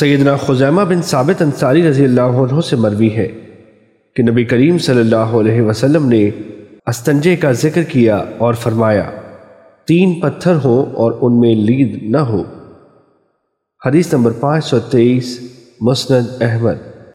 سیدنا خزیمہ بن ثابت انصاری رضی اللہ عنہ سے مروی ہے کہ نبی کریم صلی اللہ علیہ وسلم نے استنجے کا ذکر کیا اور فرمایا، تین پتھر ہوں اور ان میں لید نہ ہو۔ حدیث نمبر پانچ سو تیئیس، مسند احمد۔